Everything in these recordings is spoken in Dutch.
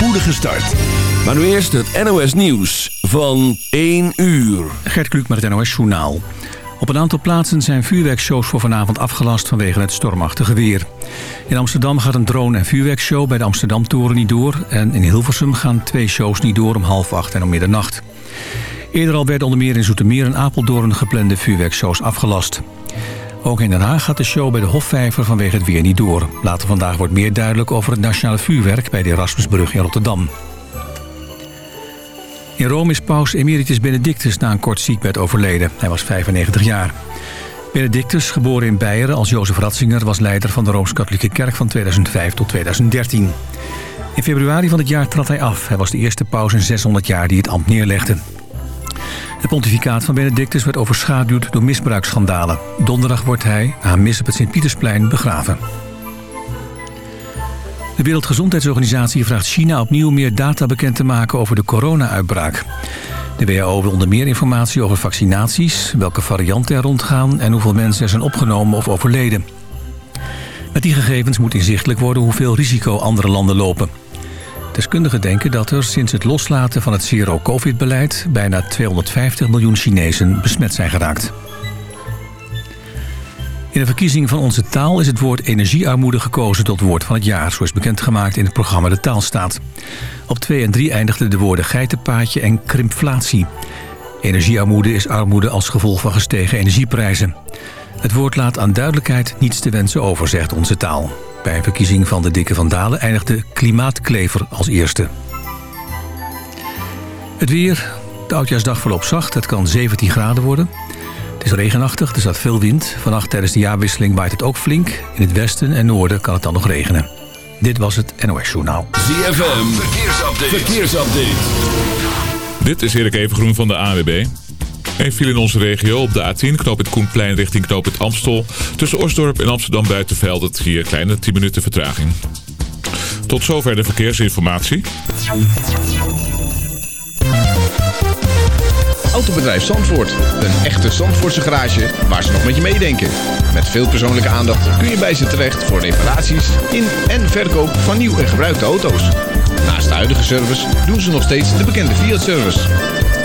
spoedige start. Maar nu eerst het NOS Nieuws van 1 uur. Gert Kluk met het NOS Journaal. Op een aantal plaatsen zijn vuurwerkshows voor vanavond afgelast vanwege het stormachtige weer. In Amsterdam gaat een drone- en vuurwerkshow bij de Amsterdamtoren niet door... en in Hilversum gaan twee shows niet door om half acht en om middernacht. Eerder al werden onder meer in Zoetermeer en Apeldoorn geplande vuurwerkshows afgelast. Ook in Den Haag gaat de show bij de Hofvijver vanwege het weer niet door. Later vandaag wordt meer duidelijk over het nationale vuurwerk bij de Erasmusbrug in Rotterdam. In Rome is paus Emeritus Benedictus na een kort ziekbed overleden. Hij was 95 jaar. Benedictus, geboren in Beieren als Jozef Ratzinger... was leider van de Rooms-Katholieke Kerk van 2005 tot 2013. In februari van het jaar trad hij af. Hij was de eerste paus in 600 jaar die het ambt neerlegde. Het pontificaat van Benedictus werd overschaduwd door misbruiksschandalen. Donderdag wordt hij, na mis op het Sint-Pietersplein, begraven. De Wereldgezondheidsorganisatie vraagt China opnieuw meer data bekend te maken over de corona-uitbraak. De WHO wil onder meer informatie over vaccinaties, welke varianten er rondgaan en hoeveel mensen er zijn opgenomen of overleden. Met die gegevens moet inzichtelijk worden hoeveel risico andere landen lopen. Deskundigen denken dat er sinds het loslaten van het zero-covid-beleid... bijna 250 miljoen Chinezen besmet zijn geraakt. In de verkiezing van Onze Taal is het woord energiearmoede gekozen tot woord van het jaar... zo is bekendgemaakt in het programma De Taalstaat. Op 2 en 3 eindigden de woorden geitenpaadje en krimpflatie. Energiearmoede is armoede als gevolg van gestegen energieprijzen. Het woord laat aan duidelijkheid niets te wensen over, zegt Onze Taal. Bij een verkiezing van de Dikke van Dalen eindigde Klimaatklever als eerste. Het weer. De oudjaarsdag verloopt zacht. Het kan 17 graden worden. Het is regenachtig, er staat veel wind. Vannacht tijdens de jaarwisseling waait het ook flink. In het westen en noorden kan het dan nog regenen. Dit was het NOS Journaal. ZFM, verkeersupdate. verkeersupdate. Dit is Erik Evengroen van de AWB. Een viel in onze regio op de A10, knoop het Koenplein richting knoop het Amstel. Tussen Osdorp en Amsterdam Buitenveld het hier kleine 10 minuten vertraging. Tot zover de verkeersinformatie. Autobedrijf Zandvoort. Een echte Zandvoortse garage waar ze nog met je meedenken. Met veel persoonlijke aandacht kun je bij ze terecht voor reparaties in en verkoop van nieuw en gebruikte auto's. Naast de huidige service doen ze nog steeds de bekende Fiat-service.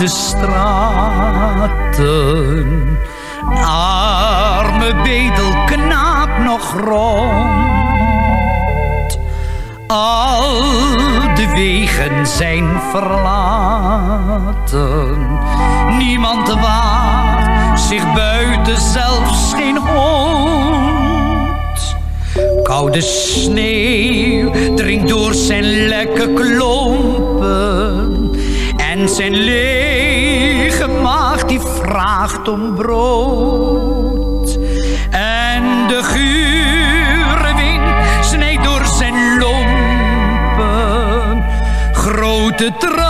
de straten. Arme bedelknaap nog rond. Al de wegen zijn verlaten. Niemand waart zich buiten zelfs geen hond. Koude sneeuw dringt door zijn lekke klompen. Zijn lege maag die vraagt om brood. En de gure wind snijdt door zijn lompen. Grote tranen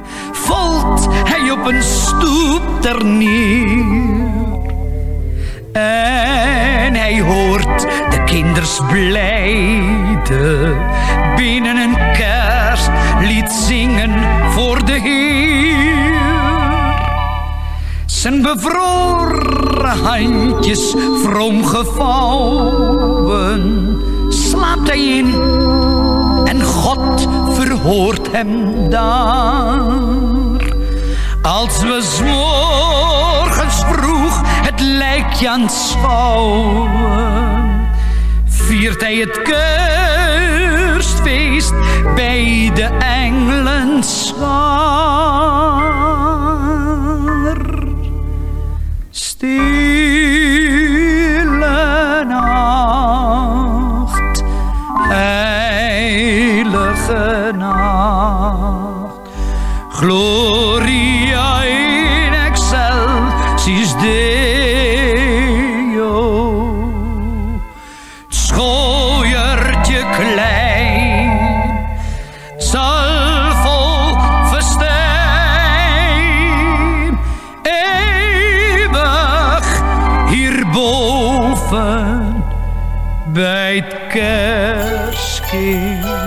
valt hij op een stoep ter neer. En hij hoort de kinders blijden binnen een kerstlied zingen voor de Heer. Zijn bevroren handjes vroom gevouwen, slaapt hij in verhoort hem daar. Als we s'morgens vroeg het lijkje aanschouwen, viert hij het kerstfeest bij de engelen schaar. Gloria in excelsis Deo. Het schooiertje klein zal vol festijn eeuwig hierboven bij het kerstkind.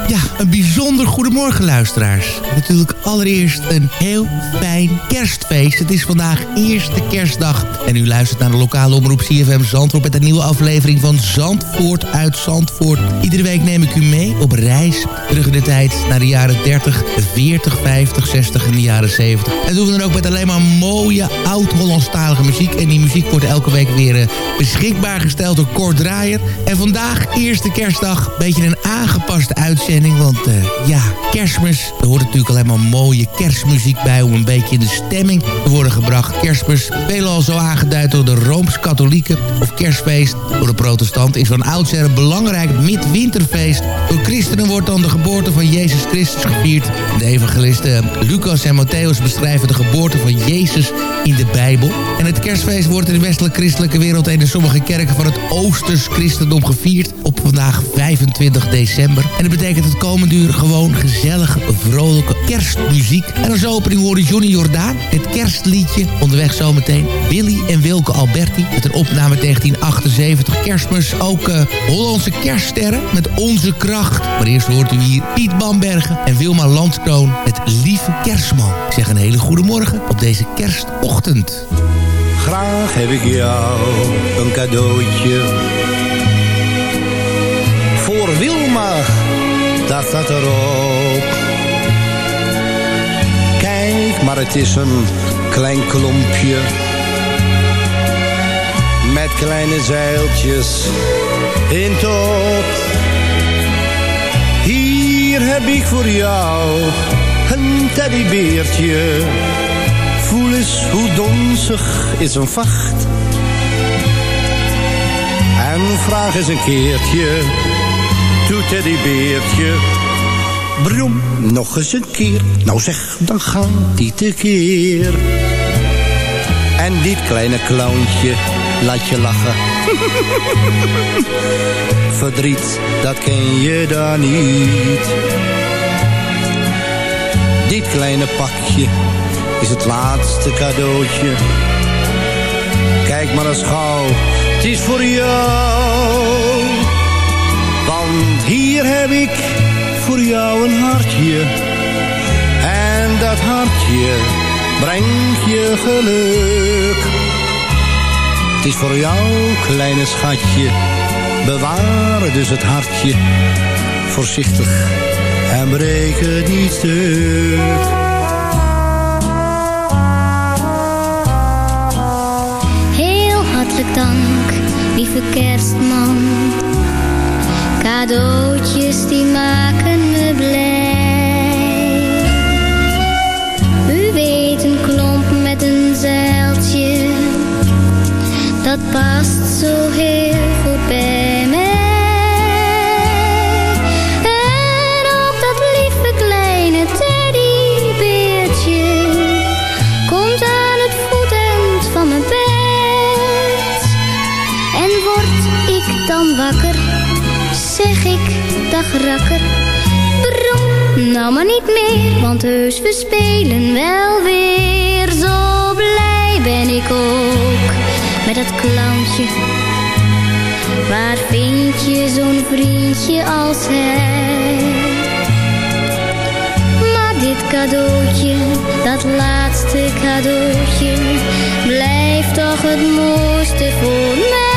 Ja, een bijzonder goedemorgen luisteraars. Natuurlijk allereerst een heel fijn kerstfeest. Het is vandaag eerste kerstdag. En u luistert naar de lokale omroep CFM Zandvoort... met een nieuwe aflevering van Zandvoort uit Zandvoort. Iedere week neem ik u mee op reis. Terug in de tijd naar de jaren 30, 40, 50, 60 en de jaren 70. En doen we dan ook met alleen maar mooie oud-Hollandstalige muziek. En die muziek wordt elke week weer eh, beschikbaar gesteld door Kort. En vandaag, eerste kerstdag, een beetje een aangepaste uitzending. Want eh, ja, kerstmis, er hoort natuurlijk alleen maar mooie kerstmuziek bij... om een beetje in de stemming te worden gebracht. Kerstmis, veelal zo aangeduid door de Rooms-Katholieken... of kerstfeest door de protestanten... is van oudsher een belangrijk midwinterfeest. Door christenen wordt dan de geboorte van Jezus Christus gevierd. De evangelisten Lucas en Matthäus beschrijven de geboorte van Jezus in de Bijbel. En het kerstfeest wordt in de westelijke christelijke wereld... en in sommige kerken van het Oosters christendom gevierd... op vandaag 25 december. En dat betekent het komende uur gewoon gezellig, vrolijke kerstmuziek. En als opening hoorde Johnny Jordaan het kerstliedje. Onderweg zometeen Willy en Wilke Alberti... met een opname 1978 kerstmis. Ook eh, Hollandse kerststerren met Onze Kracht. Maar eerst hoort u hier Piet Bambergen en Wilma Landskroon... met Lieve Kerstman. Ik zeg een hele goede morgen op deze kerstochtend. Graag heb ik jou een cadeautje. Voor Wilma, dat staat erop. Maar het is een klein klompje. Met kleine zeiltjes in top. Hier heb ik voor jou een teddybeertje. Voel eens hoe donzig is een vacht. En vraag eens een keertje, doet teddybeertje. Brom, nog eens een keer. Nou zeg, dan gaat die tekeer. En dit kleine clowntje laat je lachen. Verdriet, dat ken je dan niet. Dit kleine pakje is het laatste cadeautje. Kijk maar eens gauw, het is voor jou. Want hier heb ik voor jou een hartje. En dat hartje brengt je geluk. Het is voor jou, kleine schatje. Bewaar dus het hartje. voorzichtig en breek het. Heel hartelijk dank, lieve kerstman. Cadeautjes die maken me blij. U weet een klomp met een zeiltje, dat past zo heel goed bij rakker. Brom, nou maar niet meer, want heus we spelen wel weer. Zo blij ben ik ook met dat clowntje. Waar vind je zo'n vriendje als hij? Maar dit cadeautje, dat laatste cadeautje, blijft toch het mooiste voor mij.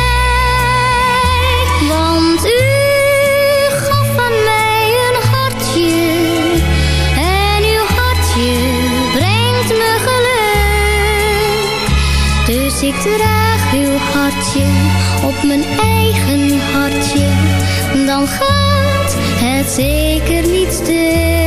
Op mijn eigen hartje, dan gaat het zeker niet stuk.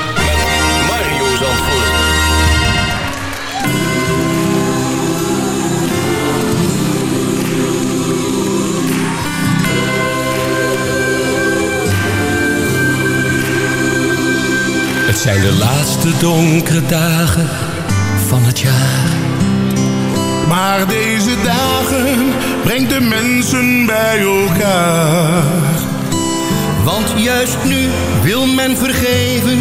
zijn de laatste donkere dagen van het jaar. Maar deze dagen brengt de mensen bij elkaar. Want juist nu wil men vergeven,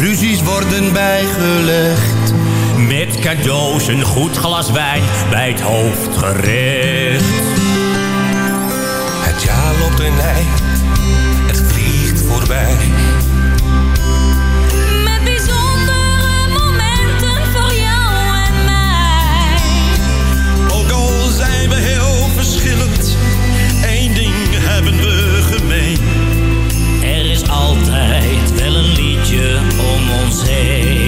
ruzies worden bijgelegd. Met cadeaus een goed glas wijn bij het hoofdgerecht. Het jaar loopt een eind, het vliegt voorbij. Om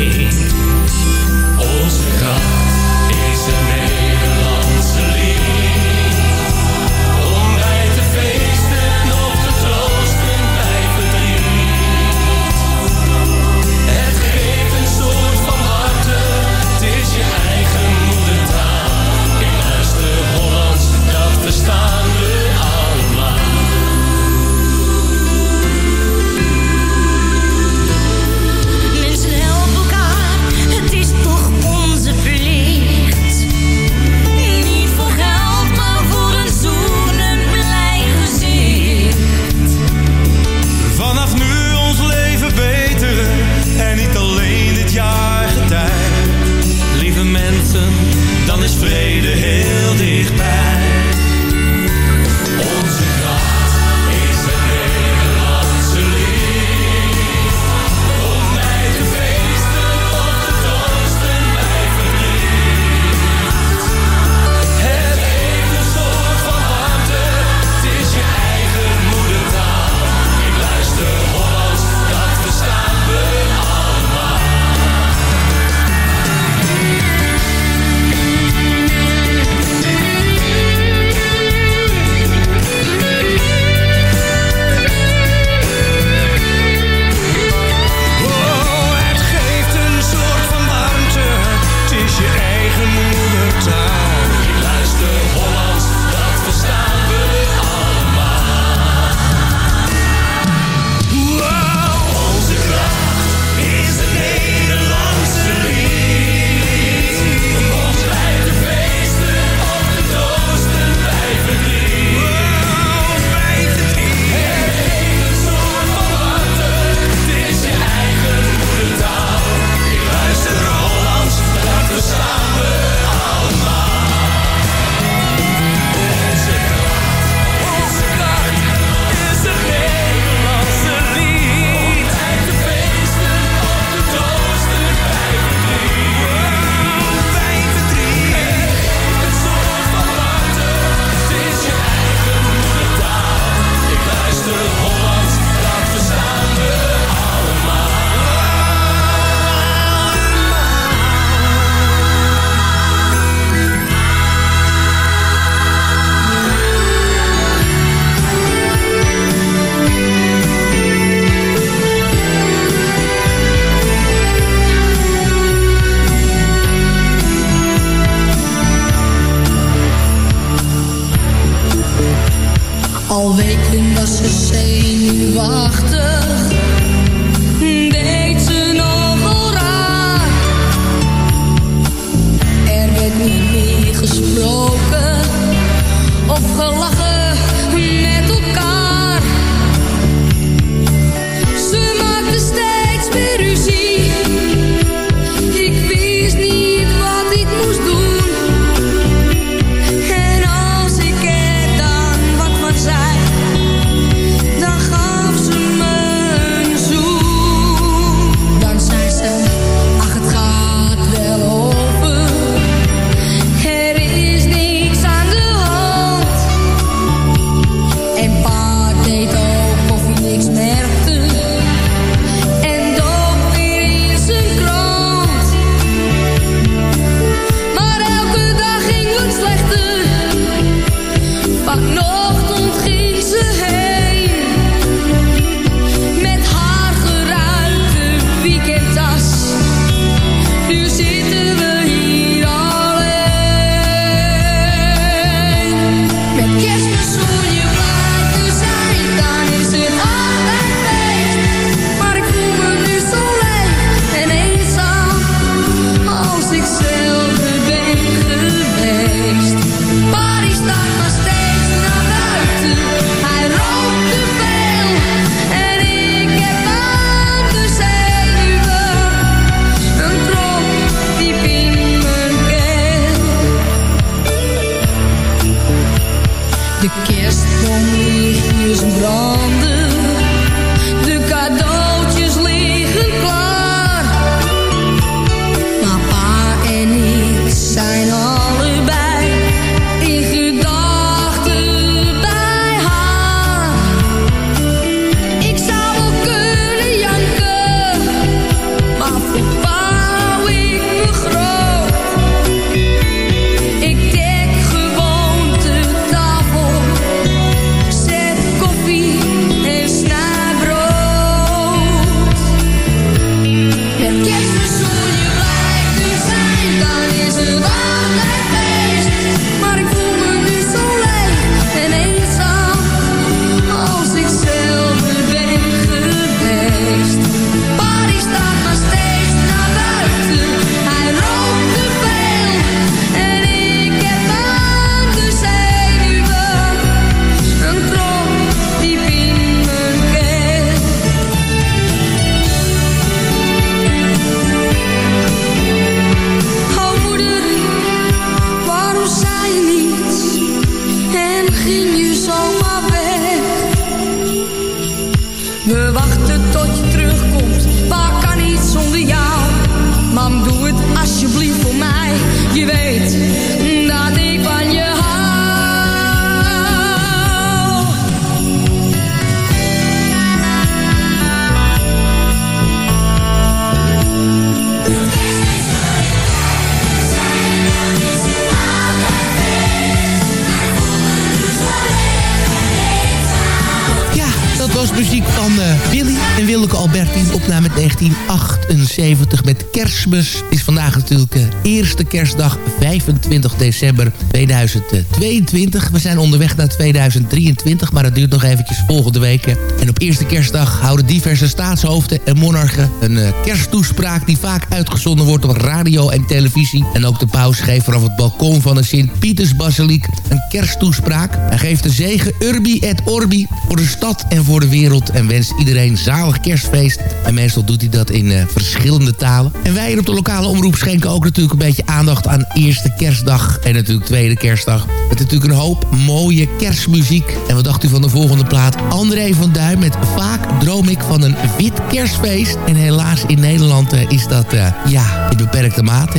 Al weken was ze zenuwachtig. Deed ze nogal raar. Er werd niet meer gesproken of gelachen. Kerstmis. Is vandaag natuurlijk de eerste kerstdag 25 december 2022. We zijn onderweg naar 2023, maar het duurt nog eventjes volgende weken. En op eerste kerstdag houden diverse staatshoofden en monarchen een uh, kersttoespraak... die vaak uitgezonden wordt op radio en televisie. En ook de paus geeft vanaf het balkon van de Sint-Pietersbasiliek een kersttoespraak. Hij geeft de zegen Urbi et Orbi voor de stad en voor de wereld... en wenst iedereen zalig kerstfeest. En meestal doet hij dat in uh, verschillende talen. En wij hier op de lokale omroep schenken ook natuurlijk een beetje aandacht aan eerste kerstdag... en natuurlijk tweede kerstdag. Met natuurlijk een hoop mooie kerstmuziek. En wat dacht u van de volgende plaat? André van Duin met Vaak droom ik van een wit kerstfeest. En helaas in Nederland uh, is dat uh, ja, in beperkte mate.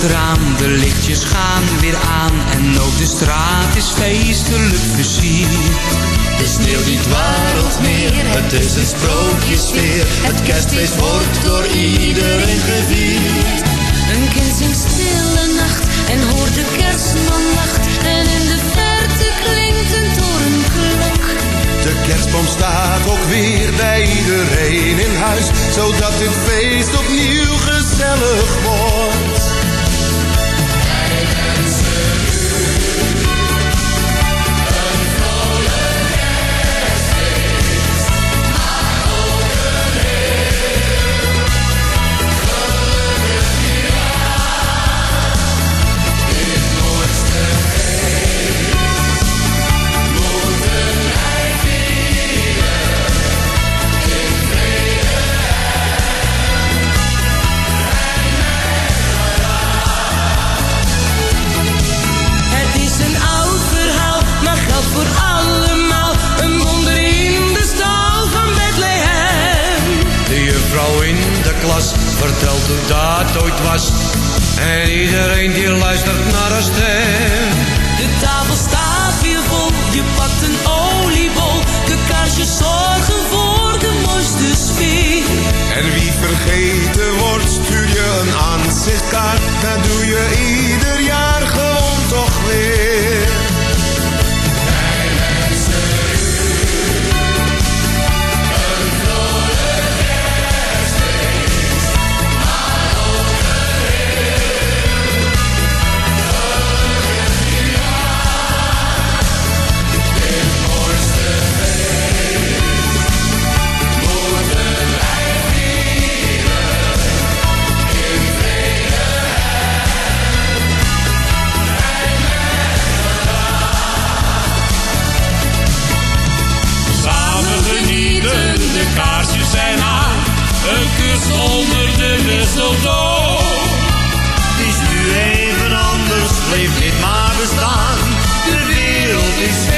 het raam, de lichtjes gaan weer aan en ook de straat is feestelijk versierd. De sneeuw die dwarrelt neer, het is een sprookjesfeer. Het kerstfeest wordt door iedereen gevierd. Een kind zingt stille nacht en hoort de kerstman lacht. En in de verte klinkt een torenklok. De kerstboom staat ook weer bij iedereen in huis, zodat dit feest Een kus onder de mistletoe. Is nu even anders, Leef dit maar bestaan. De wereld is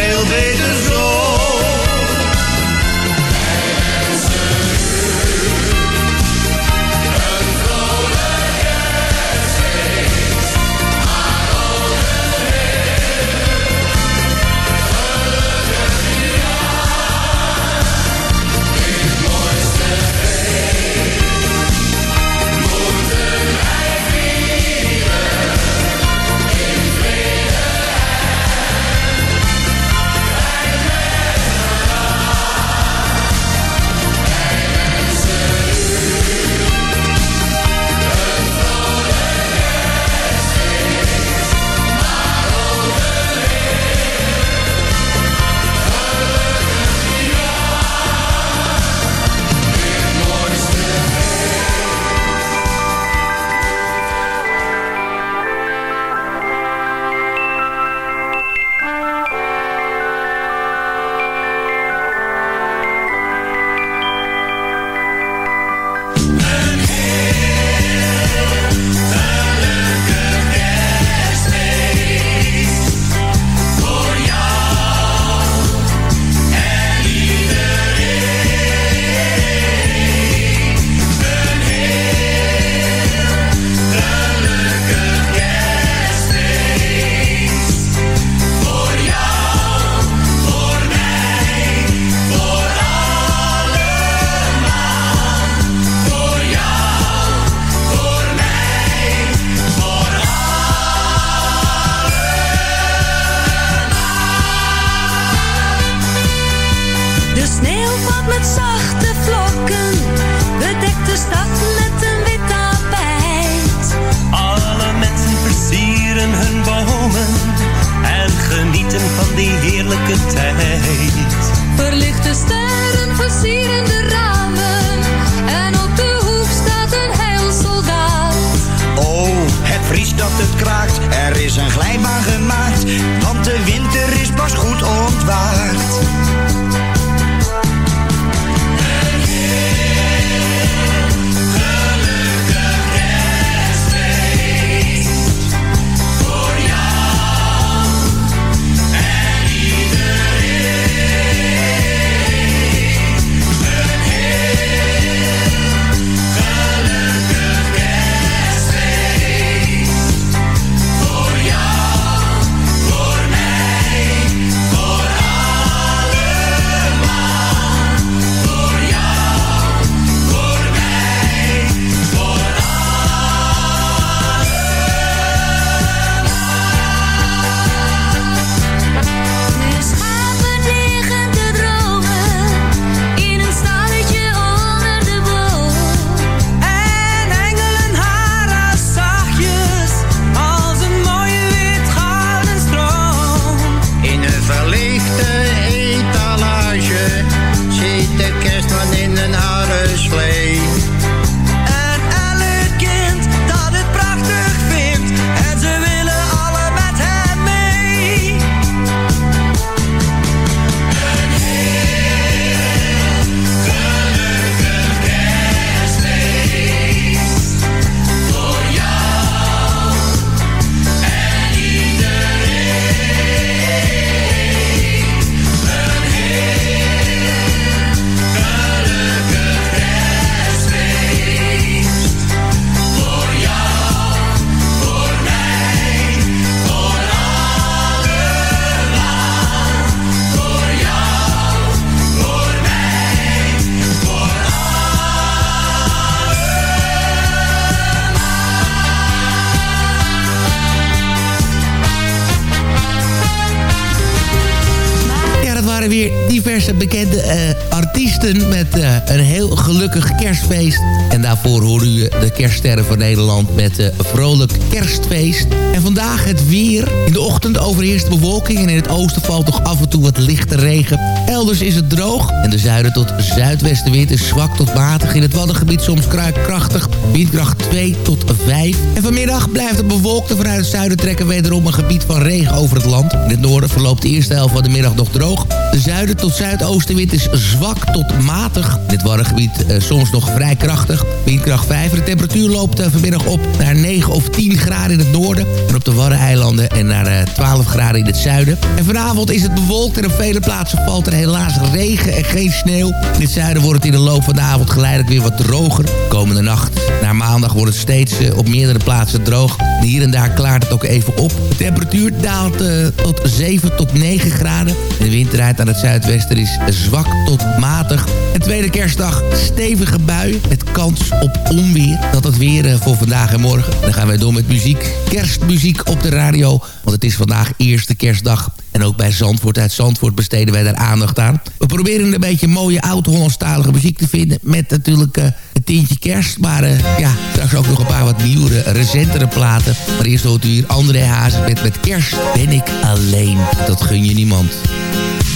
Nederland met een vrolijk kerstfeest. En vandaag het weer. In de ochtend overheerst bewolking en in het oosten valt toch af en toe wat lichte regen. Elders is het droog en de zuiden tot zuidwestenwind is zwak tot matig. In het Waddengebied soms krachtig, windkracht 2 tot 5. En vanmiddag blijft het bewolkt en vanuit het zuiden trekken wederom een gebied van regen over het land. In het noorden verloopt de eerste helft van de middag nog droog. De zuiden tot zuidoostenwind is zwak tot matig. In het Waddengebied eh, soms nog vrij krachtig. Windkracht 5. De temperatuur loopt eh, vanmiddag op naar 9 of 10 graden in het noorden. En op de Waddeneilanden en naar eh, 12 graden in het zuiden. En vanavond is het bewolkt en op vele plaatsen valt er helaas regen en geen sneeuw. In het zuiden wordt het in de loop van de avond geleidelijk weer wat droger. Komende nacht naar maandag wordt het steeds eh, op meerdere plaatsen droog. Hier en daar klaart het ook even op. De temperatuur daalt eh, tot 7 tot 9 graden. En de winterheid aan het zuidwesten is zwak tot matig. En tweede kerstdag stevige bui met kans op onweer. Dat het weer eh, voor vandaag en morgen. Dan gaan wij door met muziek. Kerstmuziek op de radio. Want het is vandaag eerste kerstdag. En ook bij Zandvoort uit Zandvoort besteden wij daar aandacht aan. We proberen een beetje mooie oud-Hollandstalige muziek te vinden. Met natuurlijk eh, een tintje kerst. Maar eh, ja, straks ook nog een paar wat nieuwere, recentere platen. Maar eerst hoort u hier André Hazes met, met kerst ben ik alleen. Dat gun je niemand.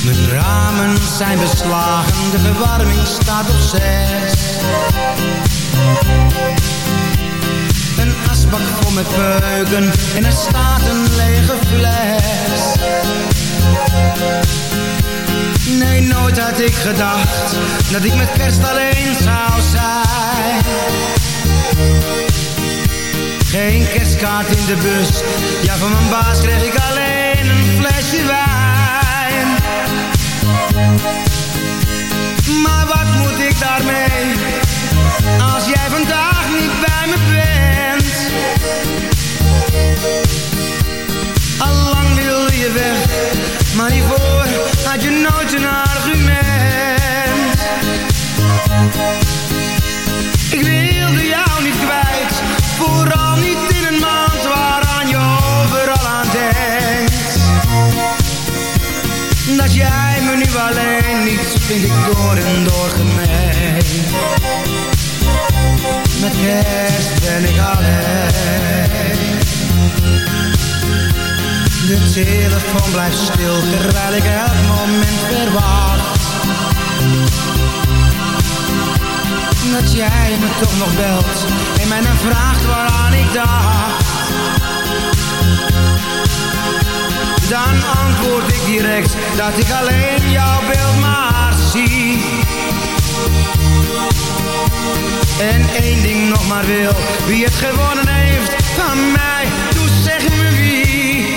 Mijn ramen zijn beslagen, de verwarming staat op zes. Een asbak vol met peuken en er staat een lege fles. Nee, nooit had ik gedacht dat ik met kerst alleen zou zijn. Geen kerstkaart in de bus, ja van mijn baas kreeg ik alleen een flesje wijn. Maar wat moet ik daarmee, als jij vandaag niet bij me bent? Allang wilde je weg, maar hiervoor had je nooit een argument. Ik wilde jou niet kwijt, vooral niet vind ik door en door gemeen. Met kerst ben ik alleen. De telefoon blijft stil terwijl ik elk moment verwacht. Dat jij me toch nog belt en mij dan vraagt waaraan ik dacht. Dan antwoord ik direct dat ik alleen jouw wie het gewonnen heeft van mij, doe zeg me wie.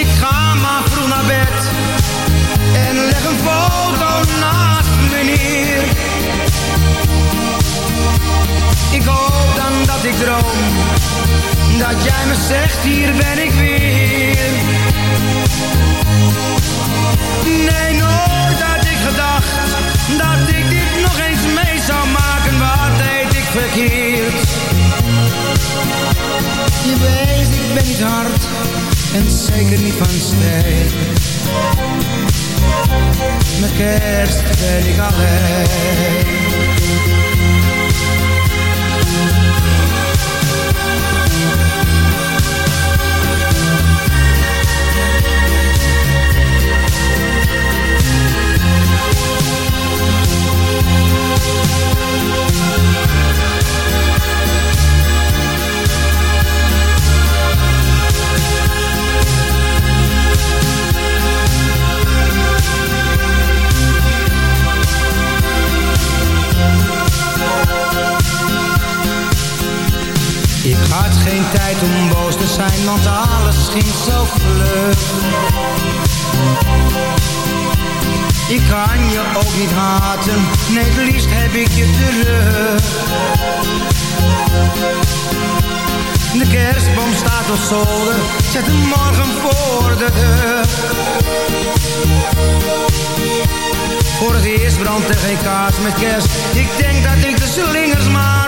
Ik ga maar vroeg naar bed en leg een foto naast me neer. Ik hoop dan dat ik droom, dat jij me zegt hier ben ik weer. En zeker niet van stijl. Met kerst ben ik alleen. Tijd om boos te zijn, want alles ging zo vlug. Ik kan je ook niet haten, nee het liefst heb ik je terug. De kerstboom staat op zolder, zet hem morgen voor de deur. Voor het eerst brandt er geen kaas met kerst, ik denk dat ik de slingers maar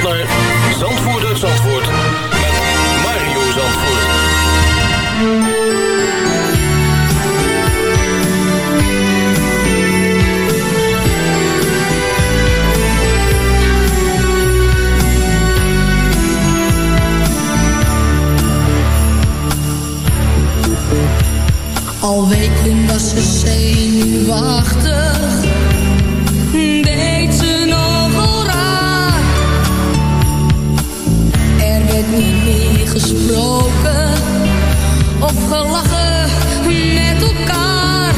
naar Zandvoort uit Zandvoort met Mario Zandvoort. Al weken was ze zenuwachtig, niet meer gesproken of gelachen met elkaar.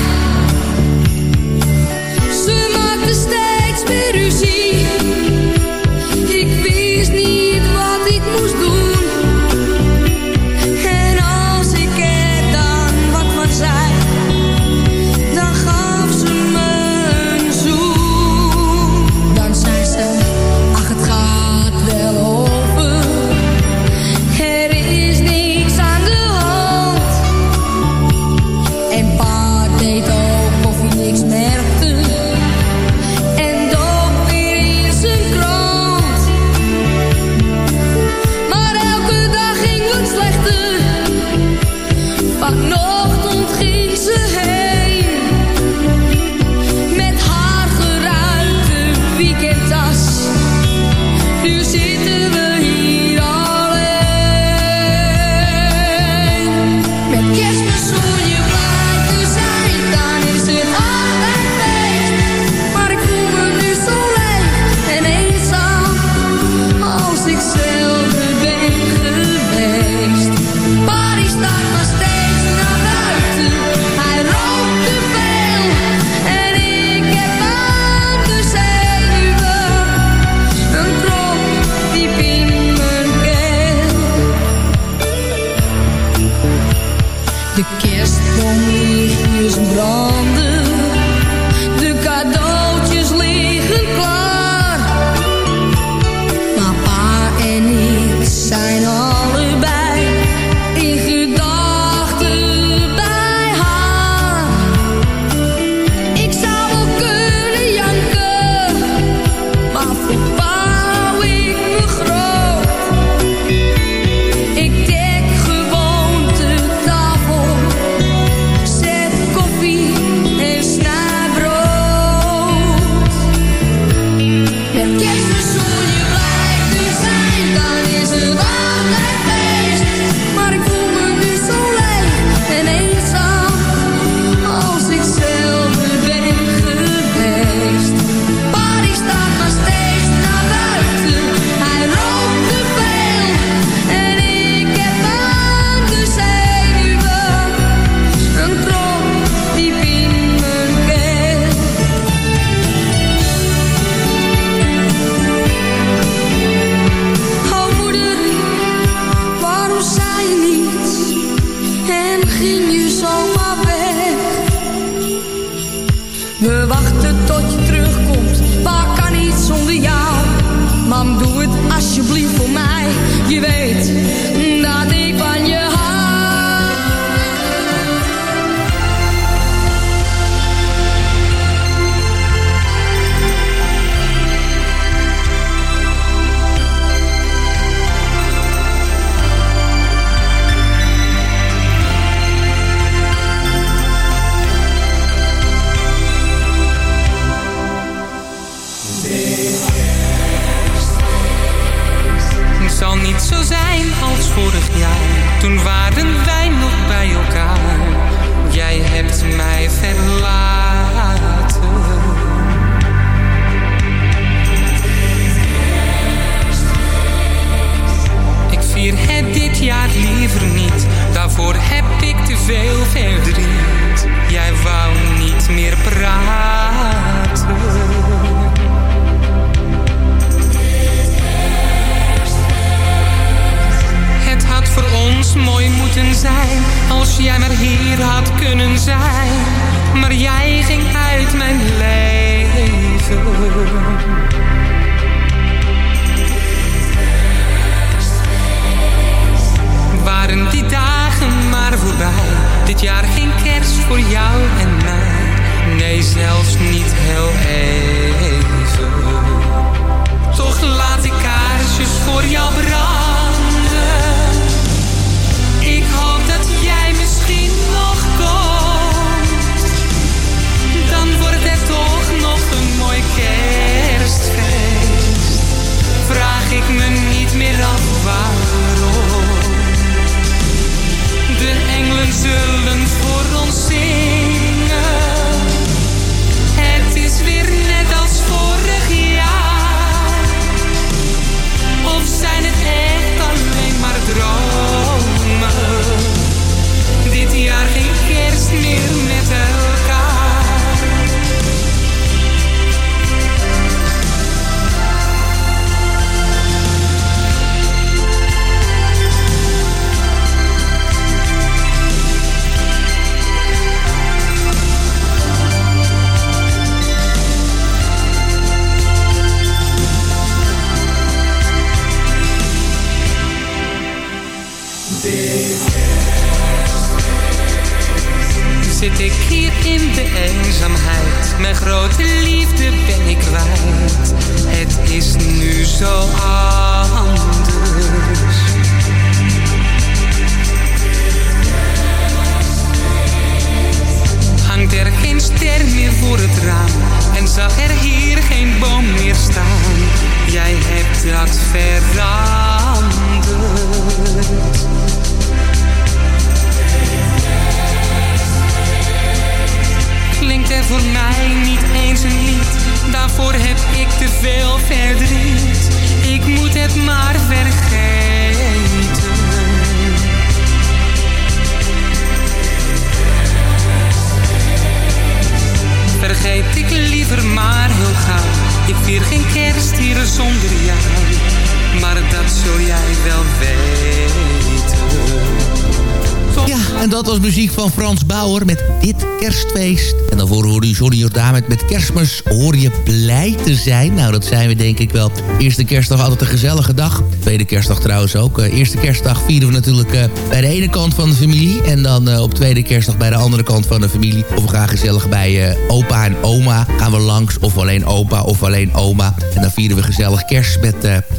Van Frans Bauer met Dit Kerstfeest. En daarvoor hoorde u Johnny Jordaan met, met Kerstmis hoor je blij te zijn. Nou, dat zijn we denk ik wel. Eerste kerstdag altijd een gezellige dag. Tweede kerstdag trouwens ook. Uh, eerste kerstdag vieren we natuurlijk uh, bij de ene kant van de familie. En dan uh, op tweede kerstdag bij de andere kant van de familie. Of we gaan gezellig bij opa en oma. Gaan we langs of alleen opa of alleen oma. En dan vieren we gezellig kerst met,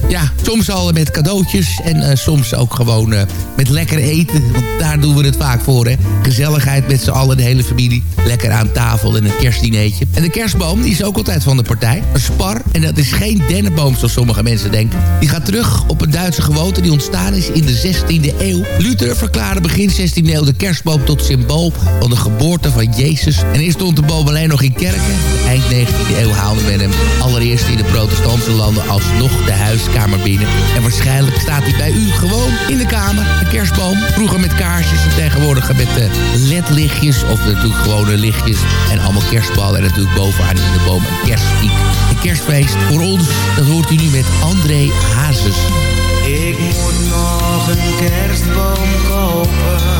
ja, soms al met cadeautjes. En soms ook gewoon met lekker eten. Want daar doen we het vaak voor, hè. Gezelligheid met z'n allen, de hele familie. Lekker aan tafel en een kerstdineetje. En de kerstboom, die is ook altijd van de partij. Een spar. En dat is geen dennenboom, zoals sommige mensen denken. Die gaat terug op een Duitse gewoonte die ontstaan is in de 16e eeuw. Luther verklaarde begin 16e eeuw de kerstboom tot symbool van de geboorte van Jezus. En eerst stond de boom alleen nog in kerken. Eind 19e eeuw haalde men hem allereerst in de protestantse landen alsnog de huiskamer binnen. En waarschijnlijk staat hij bij u gewoon in de kamer. Een kerstboom, vroeger met kaarsjes en tegenwoordig met uh, ledlichtjes of natuurlijk gewone lichtjes. En allemaal kerstballen en natuurlijk bovenaan in de boom een kerststiek. Een kerstfeest voor ons, dat hoort u nu met André Hazes. Ik moet nog een kerstboom kopen.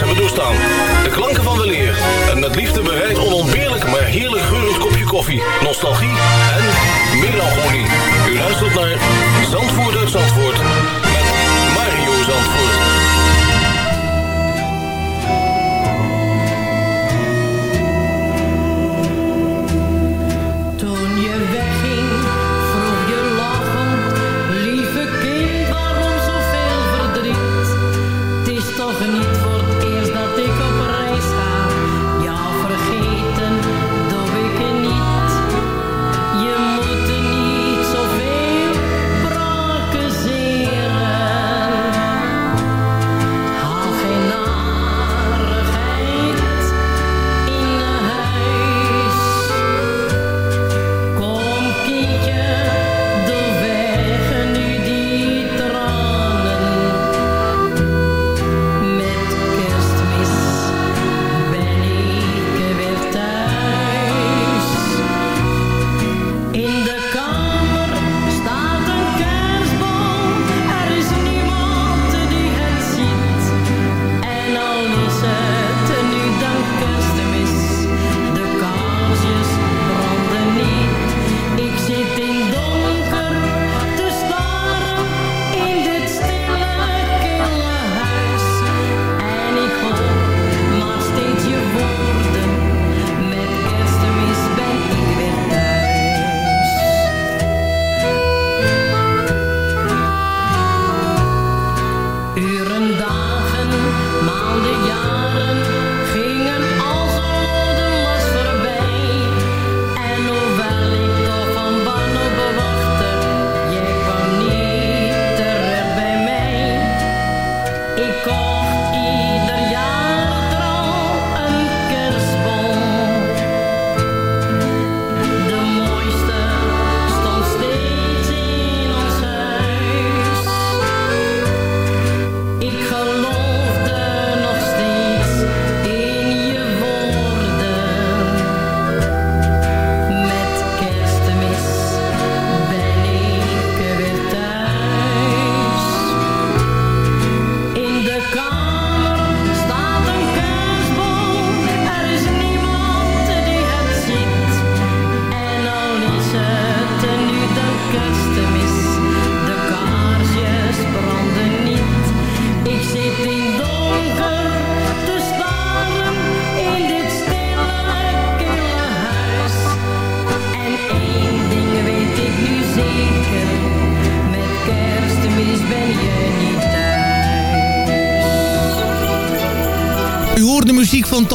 hebben doorstaan. De klanken van de leer. En met liefde bereid onontbeerlijk, maar heerlijk geurend kopje koffie. Nostalgie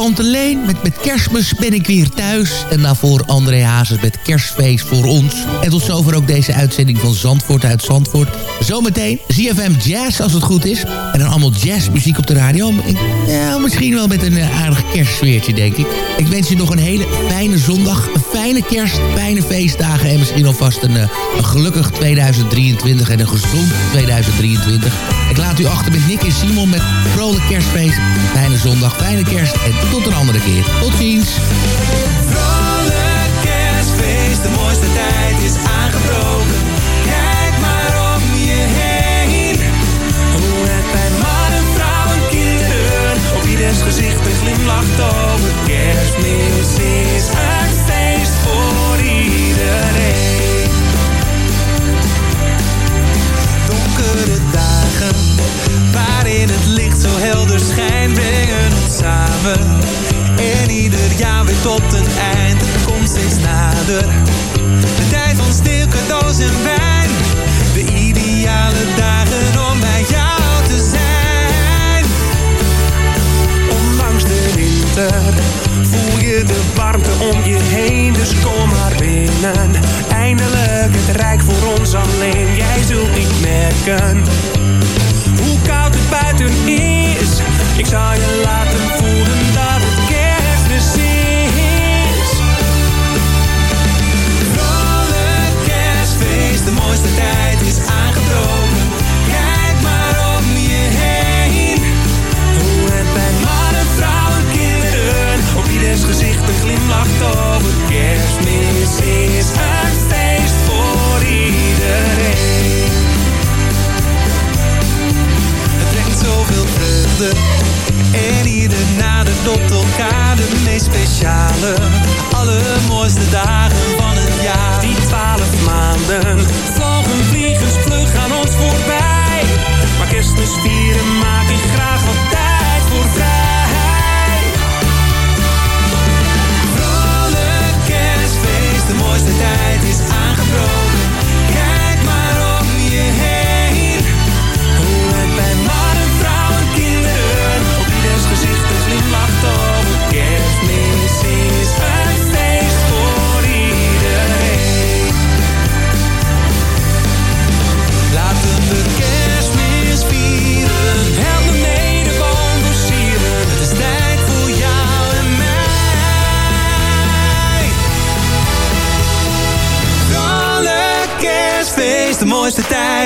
Tante Leen met, met kerstmis ben ik weer thuis. En daarvoor André Hazes met kerstfeest voor ons. En tot zover ook deze uitzending van Zandvoort uit Zandvoort. Zometeen ZFM Jazz als het goed is. En dan allemaal jazzmuziek op de radio. Ja, misschien wel met een eh, aardig kerstsfeertje denk ik. Ik wens je nog een hele fijne zondag. Een fijne kerst, fijne feestdagen. En misschien alvast een, eh, een gelukkig 2023 en een gezond 2023. Ik laat u achter met Nick en Simon met vrolijk kerstfeest. Fijne zondag, fijne kerst en tot een andere keer. Tot ziens. Vrolijk kerstfeest, de mooiste tijd is aangebroken. Kijk maar om je heen. Hoe het bij mannen, vrouwen, kinderen op ieders gezicht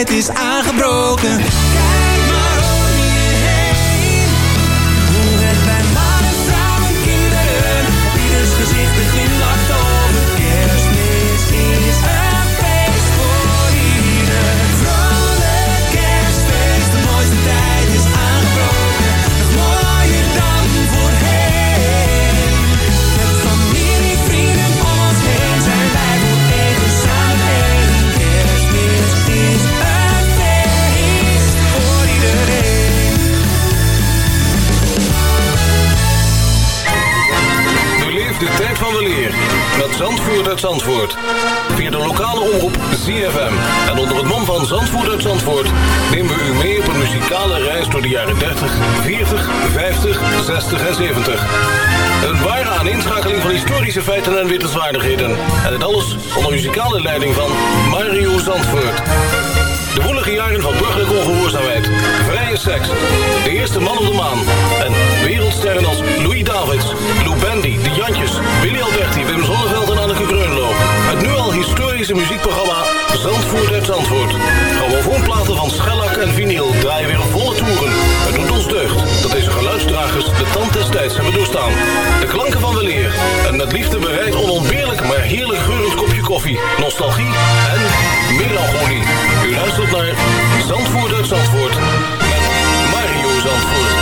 tijd is aan. nostalgie en melancholie. U luistert naar Zandvoort uit Zandvoort met Mario Zandvoort.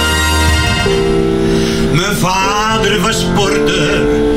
Mijn vader was sporter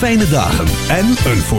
fijne dagen en een